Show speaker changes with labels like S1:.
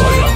S1: saya Debri